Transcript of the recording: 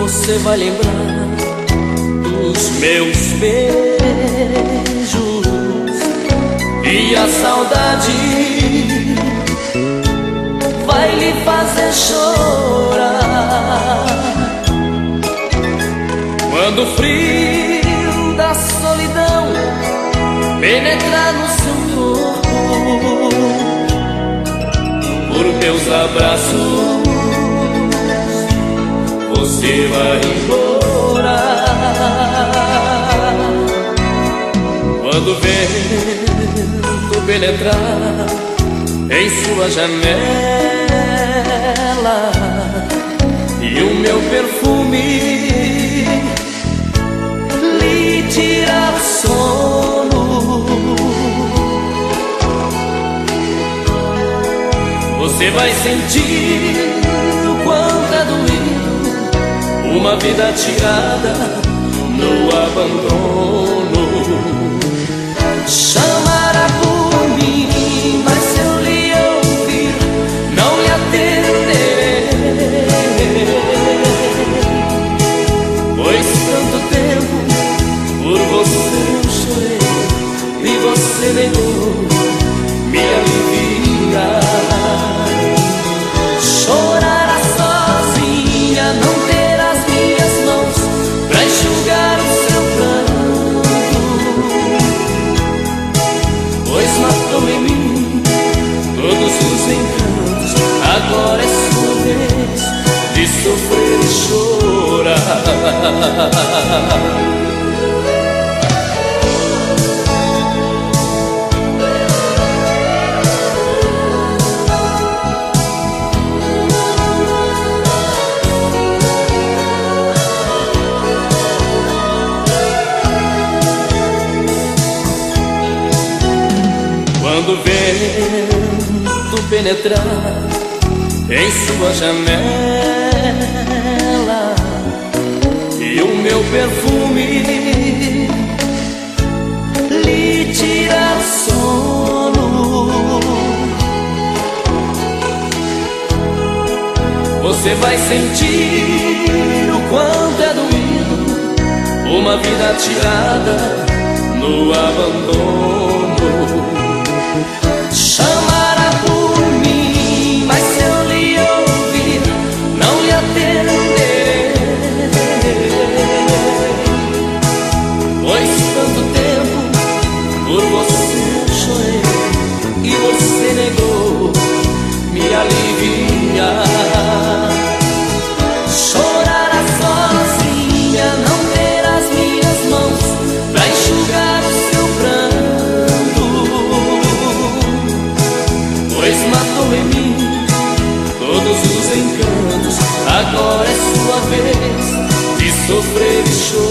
você vai lembrar dos meus beijos. E a saudade vai lhe fazer chorar. Quando o frio da solidão penetrar no seu corpo por meus abraços você vai embora. Quando o vento penetrar em sua janela e o meu perfume lhe tirar o sono você vai sentir o quanto uma vida tirada Quando vento penetrar em sua janela perfume lhe tirar o sono, você vai sentir o quanto é doído uma vida tirada no abandono. Pois matou em mim todos os encantos. Agora é sua vez de sofrer e chorar.